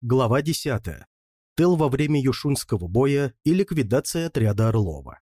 Глава 10. Тыл во время Юшунского боя и ликвидация отряда Орлова.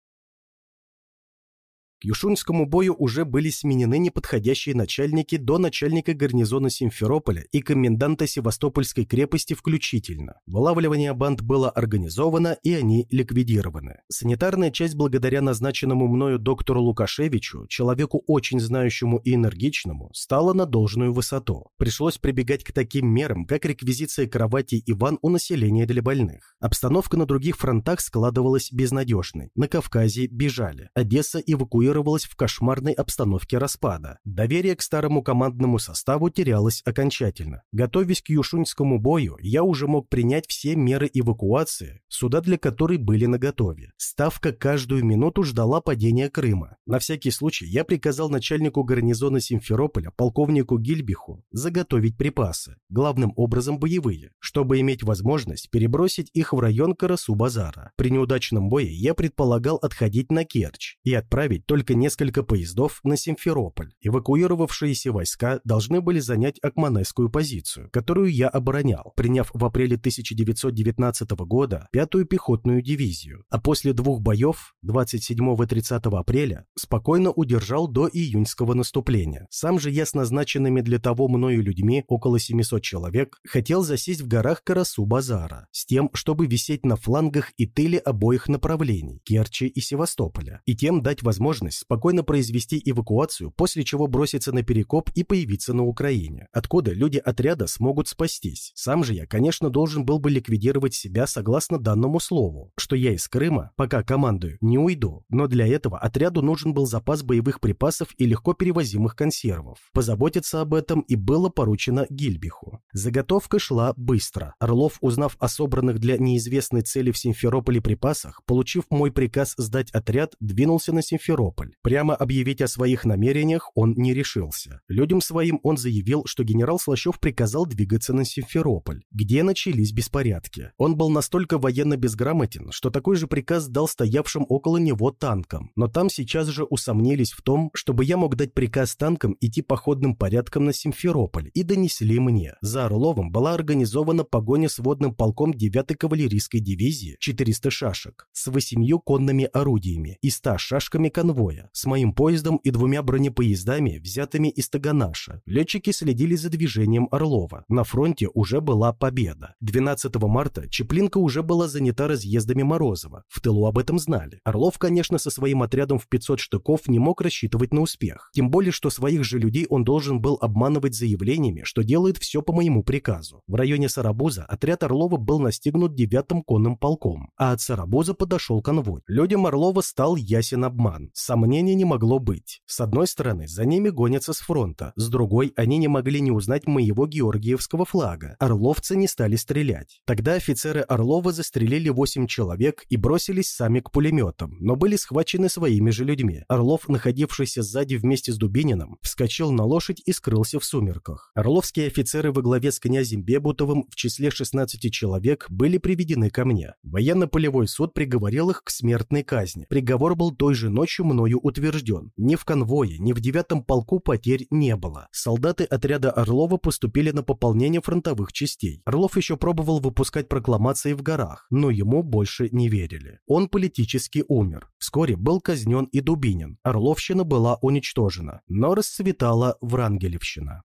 К Юшуньскому бою уже были сменены неподходящие начальники до начальника гарнизона Симферополя и коменданта Севастопольской крепости включительно. Вылавливание банд было организовано, и они ликвидированы. Санитарная часть благодаря назначенному мною доктору Лукашевичу, человеку очень знающему и энергичному, стала на должную высоту. Пришлось прибегать к таким мерам, как реквизиция кровати и ванн у населения для больных. Обстановка на других фронтах складывалась безнадежной. На Кавказе бежали. Одесса эвакуировалась эвакуировалась в кошмарной обстановке распада. Доверие к старому командному составу терялось окончательно. Готовясь к Юшуньскому бою, я уже мог принять все меры эвакуации, суда для которой были наготове. Ставка каждую минуту ждала падения Крыма. На всякий случай я приказал начальнику гарнизона Симферополя, полковнику Гильбиху, заготовить припасы, главным образом боевые, чтобы иметь возможность перебросить их в район Карасу-Базара. При неудачном бое я предполагал отходить на Керчь и отправить только несколько поездов на Симферополь. Эвакуировавшиеся войска должны были занять Акманайскую позицию, которую я оборонял, приняв в апреле 1919 года пятую пехотную дивизию, а после двух боев 27 и 30 апреля спокойно удержал до июньского наступления. Сам же я с назначенными для того мною людьми, около 700 человек, хотел засесть в горах Карасу-Базара, с тем, чтобы висеть на флангах и тыле обоих направлений, Керчи и Севастополя, и тем дать возможность возможность спокойно произвести эвакуацию, после чего броситься на перекоп и появиться на Украине, откуда люди отряда смогут спастись. Сам же я, конечно, должен был бы ликвидировать себя согласно данному слову, что я из Крыма, пока командую, не уйду, но для этого отряду нужен был запас боевых припасов и легко перевозимых консервов. Позаботиться об этом и было поручено Гильбиху. Заготовка шла быстро. Орлов, узнав о собранных для неизвестной цели в Симферополе припасах, получив мой приказ сдать отряд, двинулся на Симферополь. Прямо объявить о своих намерениях он не решился. Людям своим он заявил, что генерал Слащев приказал двигаться на Симферополь, где начались беспорядки. Он был настолько военно безграмотен, что такой же приказ дал стоявшим около него танкам. Но там сейчас же усомнились в том, чтобы я мог дать приказ танкам идти походным порядком на Симферополь, и донесли мне. За Орловым была организована погоня с водным полком 9-й кавалерийской дивизии 400 шашек с восемью конными орудиями и 100 шашками конвоя с моим поездом и двумя бронепоездами, взятыми из Таганаша. Летчики следили за движением Орлова. На фронте уже была победа. 12 марта Чеплинка уже была занята разъездами Морозова. В тылу об этом знали. Орлов, конечно, со своим отрядом в 500 штыков не мог рассчитывать на успех. Тем более, что своих же людей он должен был обманывать заявлениями, что делает все по моему приказу. В районе Сарабуза отряд Орлова был настигнут девятым конным полком, а от Сарабуза подошел конвой. Людям Орлова стал ясен обман. Сам Сомнений не могло быть. С одной стороны, за ними гонятся с фронта, с другой, они не могли не узнать моего георгиевского флага. Орловцы не стали стрелять. Тогда офицеры Орлова застрелили 8 человек и бросились сами к пулеметам, но были схвачены своими же людьми. Орлов, находившийся сзади вместе с Дубининым, вскочил на лошадь и скрылся в сумерках. Орловские офицеры во главе с князем Бебутовым в числе 16 человек были приведены ко мне. Военно-полевой суд приговорил их к смертной казни. Приговор был той же ночью мною утвержден. Ни в конвое, ни в девятом полку потерь не было. Солдаты отряда Орлова поступили на пополнение фронтовых частей. Орлов еще пробовал выпускать прокламации в горах, но ему больше не верили. Он политически умер. Вскоре был казнен и Дубинин. Орловщина была уничтожена, но расцветала Врангелевщина.